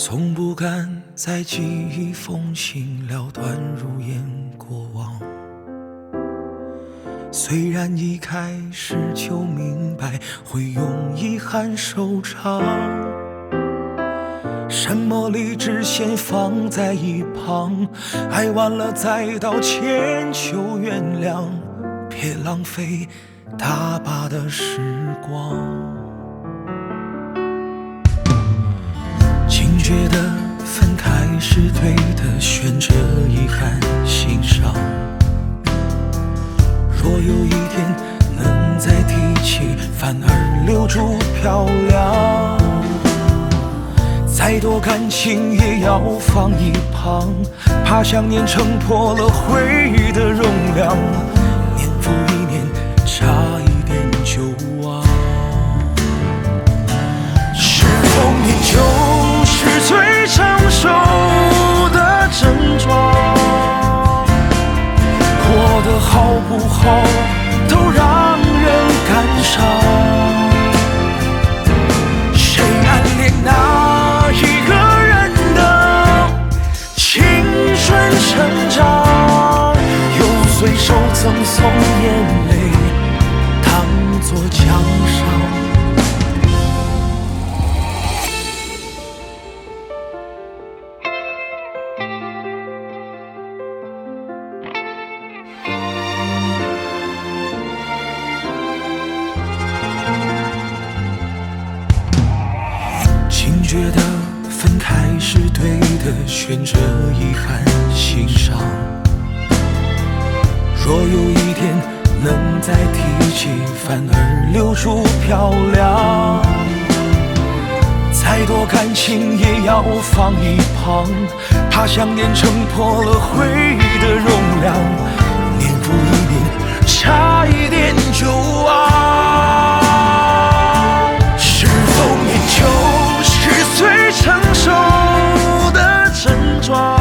从不敢在记忆缝隙了断如烟过往。虽然一开始就明白会用遗憾收场，什么理智先放在一旁，爱完了再道歉求原谅，别浪费大把的时光。是对的，选择遗憾欣赏。若有一天能再提起，反而留住漂亮。再多感情也要放一旁，怕想念撑破了回忆的容量。赠送眼泪，当作奖赏。竟觉得分开是对的，选择遗憾欣赏。若有一天能再提起，反而留住漂亮。再多感情也要放一旁，怕想念撑破了回忆的容量。年复一年，差一点就忘。是否你就是最成熟的症状？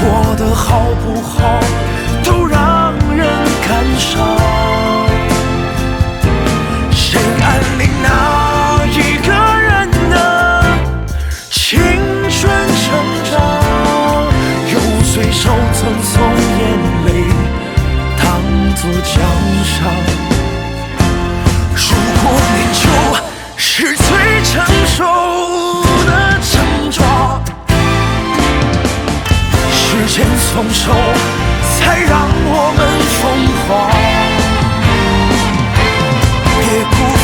过得好不好，曾从眼泪当作奖赏，如果你就是最成熟的执着，时间从手才让我们疯狂，别哭。